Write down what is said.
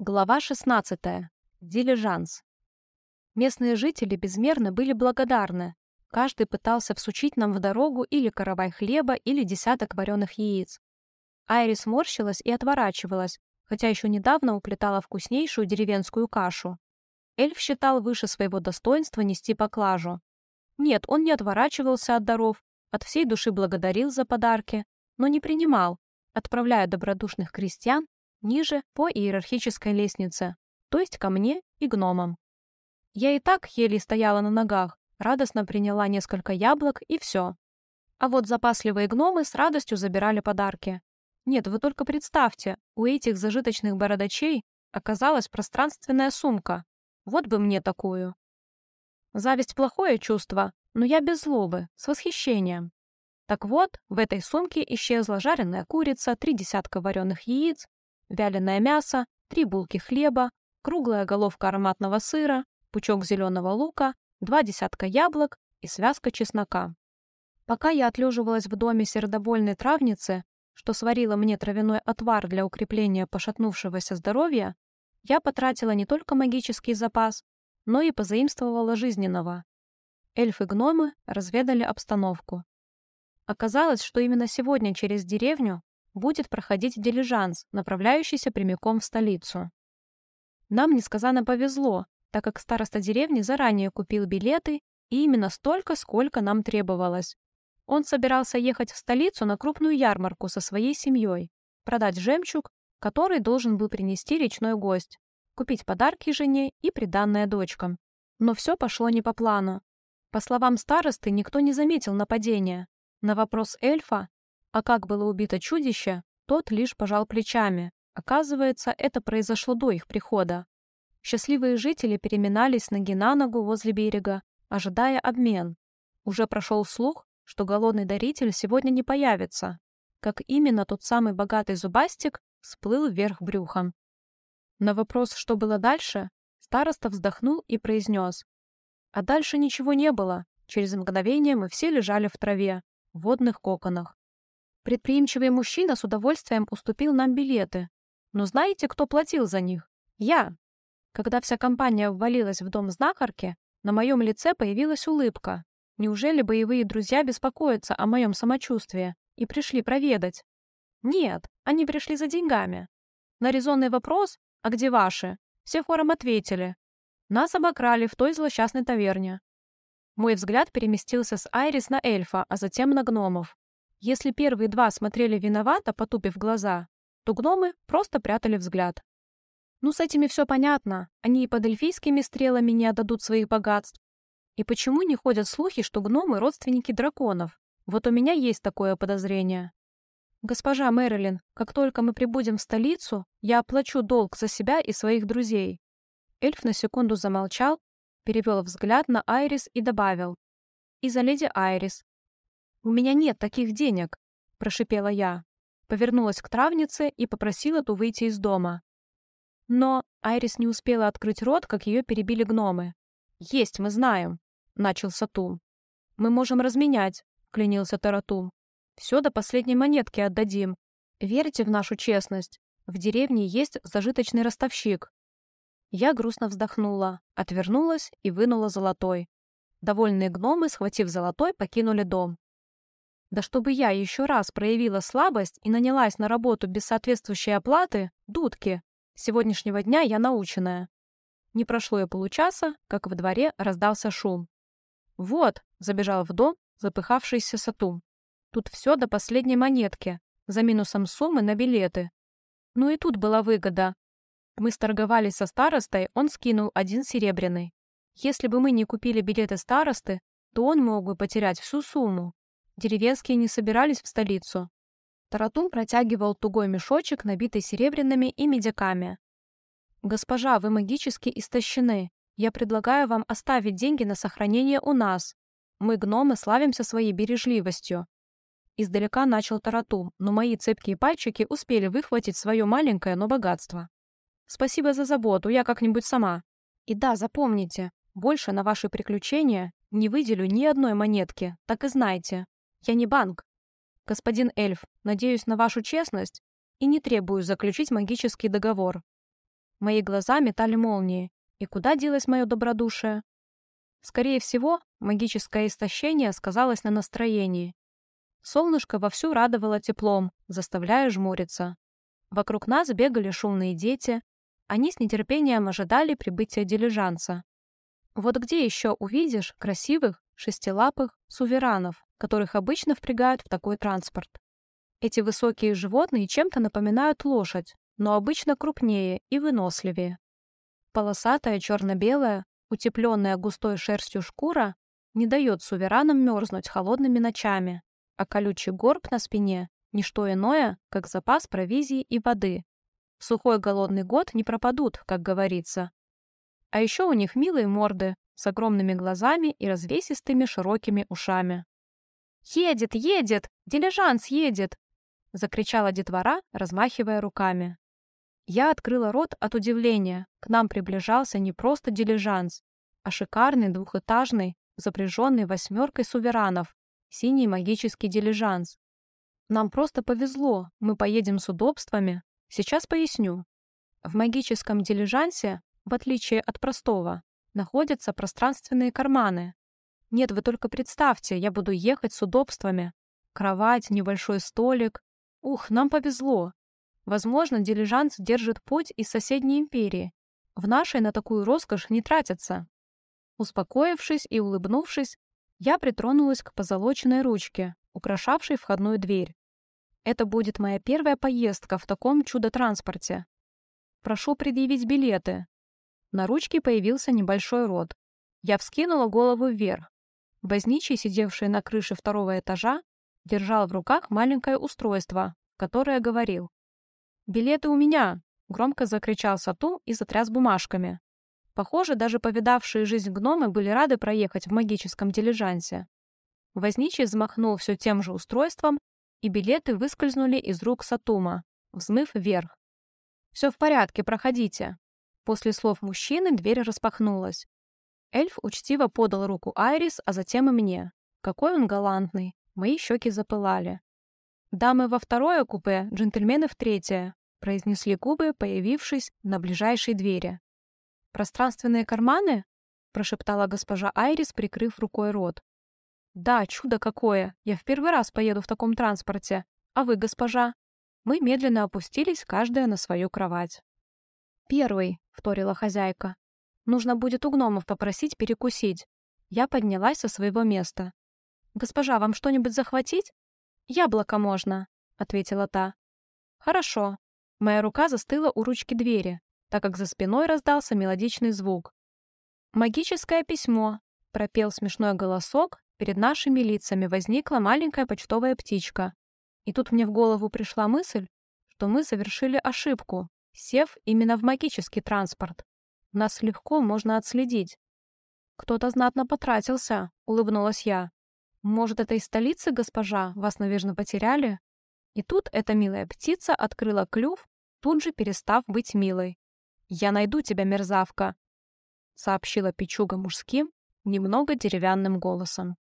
Глава 16. Дилижанс. Местные жители безмерно были благодарны. Каждый пытался всучить нам в дорогу или каравай хлеба, или десяток вареных яиц. Айрис морщилась и отворачивалась, хотя еще недавно уплетала вкуснейшую деревенскую кашу. Эльф считал выше своего достоинства нести поклажу. Нет, он не отворачивался от даров, от всей души благодарил за подарки, но не принимал, отправляя добродушных крестьян ниже по иерархической лестнице, то есть ко мне и гномам. Я и так еле стояла на ногах, радостно приняла несколько яблок и все. А вот запасливые гномы с радостью забирали подарки. Нет, вы только представьте, у этих зажиточных бородачей оказалась пространственная сумка. Вот бы мне такую. Зависть – плохое чувство, но я без злобы, с восхищением. Так вот, в этой сумке исчезла жареная курица, три десятка вареных яиц, вяленое мясо, три булки хлеба, круглая головка ароматного сыра, пучок зеленого лука, два десятка яблок и связка чеснока. Пока я отлеживалась в доме сердобольной травницы, что сварила мне травяной отвар для укрепления пошатнувшегося здоровья, я потратила не только магический запас, но и позаимствовала жизненного. Эльфы-гномы разведали обстановку. Оказалось, что именно сегодня через деревню будет проходить дилижанс, направляющийся прямиком в столицу. Нам несказанно повезло, так как староста деревни заранее купил билеты и именно столько, сколько нам требовалось. Он собирался ехать в столицу на крупную ярмарку со своей семьей, продать жемчуг, который должен был принести речной гость, купить подарки жене и приданное дочкам. Но все пошло не по плану. По словам старосты, никто не заметил нападения. На вопрос эльфа, а как было убито чудище, тот лишь пожал плечами. Оказывается, это произошло до их прихода. Счастливые жители переминались ноги на ногу возле берега, ожидая обмен. Уже прошел слух, что голодный даритель сегодня не появится. Как именно тот самый богатый зубастик всплыл вверх брюхом. На вопрос, что было дальше, староста вздохнул и произнес. А дальше ничего не было. Через мгновение мы все лежали в траве, в водных коконах. Предприимчивый мужчина с удовольствием уступил нам билеты. Но знаете, кто платил за них? Я. Когда вся компания ввалилась в дом знахарки, на моем лице появилась улыбка. Неужели боевые друзья беспокоятся о моем самочувствии и пришли проведать? Нет, они пришли за деньгами. На резонный вопрос «А где ваши?» все хором ответили. Нас обокрали в той злосчастной таверне. Мой взгляд переместился с Айрис на эльфа, а затем на гномов. Если первые два смотрели виновато, потупив глаза, то гномы просто прятали взгляд. Ну, с этими все понятно. Они и под эльфийскими стрелами не отдадут своих богатств. И почему не ходят слухи, что гномы — родственники драконов? Вот у меня есть такое подозрение. Госпожа Мэрилин, как только мы прибудем в столицу, я оплачу долг за себя и своих друзей. Эльф на секунду замолчал, перевел взгляд на Айрис и добавил. И за леди Айрис, «У меня нет таких денег», — прошипела я. Повернулась к травнице и попросила ту выйти из дома. Но Айрис не успела открыть рот, как ее перебили гномы. «Есть, мы знаем», — начал Сатум. «Мы можем разменять», — клянился Таратум. «Все до последней монетки отдадим. Верите в нашу честность? В деревне есть зажиточный ростовщик». Я грустно вздохнула, отвернулась и вынула золотой. Довольные гномы, схватив золотой, покинули дом. Да чтобы я еще раз проявила слабость и нанялась на работу без соответствующей оплаты, дудки. С сегодняшнего дня я наученная. Не прошло и получаса, как во дворе раздался шум. «Вот», — забежал в дом запыхавшийся Сатум. «Тут все до последней монетки, за минусом суммы на билеты. Ну и тут была выгода. Мы сторговались со старостой, он скинул один серебряный. Если бы мы не купили билеты старосты, то он мог бы потерять всю сумму. Деревенские не собирались в столицу. Таратум протягивал тугой мешочек, набитый серебряными и медиками. «Госпожа, вы магически истощены. Я предлагаю вам оставить деньги на сохранение у нас. Мы, гномы, славимся своей бережливостью». Издалека начал Таратум, но мои цепкие пальчики успели выхватить свое маленькое, но богатство. «Спасибо за заботу, я как-нибудь сама. И да, запомните, больше на ваши приключения не выделю ни одной монетки, так и знайте. Я не банк. Господин эльф, надеюсь на вашу честность и не требую заключить магический договор. Мои глаза метали молнии. И куда делось мое добродушие? Скорее всего, магическое истощение сказалось на настроении. Солнышко вовсю радовало теплом, заставляя жмуриться. Вокруг нас бегали шумные дети. Они с нетерпением ожидали прибытия дилижанса. Вот где еще увидишь красивых, шестилапых суверанов, которых обычно впрягают в такой транспорт? Эти высокие животные чем-то напоминают лошадь, но обычно крупнее и выносливее. Полосатая черно-белая, утепленная густой шерстью шкура не дает суверанам мерзнуть холодными ночами, а колючий горб на спине – ничто иное, как запас провизии и воды. В сухой голодный год не пропадут, как говорится. А еще у них милые морды с огромными глазами и развесистыми широкими ушами. «Едет, едет! Дилижанс едет!» — закричала детвора, размахивая руками. Я открыла рот от удивления. К нам приближался не просто дилижанс, а шикарный двухэтажный, запряженный восьмеркой суверанов, синий магический дилижанс. Нам просто повезло, мы поедем с удобствами. Сейчас поясню. В магическом дилижансе, в отличие от простого, находятся пространственные карманы. Нет, вы только представьте, я буду ехать с удобствами. Кровать, небольшой столик. Ух, нам повезло. Возможно, дилижанс держит путь из соседней империи. В нашей на такую роскошь не тратятся. Успокоившись и улыбнувшись, я притронулась к позолоченной ручке, украшавшей входную дверь. Это будет моя первая поездка в таком чудо-транспорте. Прошу предъявить билеты. На ручке появился небольшой рот. Я вскинула голову вверх. Возничий, сидевший на крыше второго этажа, держал в руках маленькое устройство, которое говорил. «Билеты у меня!» — громко закричал Сату и затряс бумажками. Похоже, даже повидавшие жизнь гномы были рады проехать в магическом дилижансе. Возничий взмахнул все тем же устройством, и билеты выскользнули из рук Сатума, взмыв вверх. «Все в порядке, проходите». После слов мужчины дверь распахнулась. Эльф учтиво подал руку Айрис, а затем и мне. Какой он галантный. Мои щеки запылали. «Дамы во второе купе, джентльмены в третье произнесли губы, появившись на ближайшей двери. «Пространственные карманы?» — прошептала госпожа Айрис, прикрыв рукой рот. «Да, чудо какое! Я в первый раз поеду в таком транспорте. А вы, госпожа?» Мы медленно опустились, каждая на свою кровать. «Первый», — вторила хозяйка. «Нужно будет у гномов попросить перекусить». Я поднялась со своего места. «Госпожа, вам что-нибудь захватить?» «Яблоко можно», — ответила та. «Хорошо», Моя рука застыла у ручки двери, так как за спиной раздался мелодичный звук. «Магическое письмо», — пропел смешной голосок, перед нашими лицами возникла маленькая почтовая птичка. И тут мне в голову пришла мысль, что мы совершили ошибку, сев именно в магический транспорт. Нас легко можно отследить. «Кто-то знатно потратился», — улыбнулась я. «Может, это из столицы, госпожа? Вас, наверное, потеряли?» И тут эта милая птица открыла клюв, тут же перестав быть милой. «Я найду тебя, мерзавка!» — сообщила Пичуга мужским, немного деревянным голосом.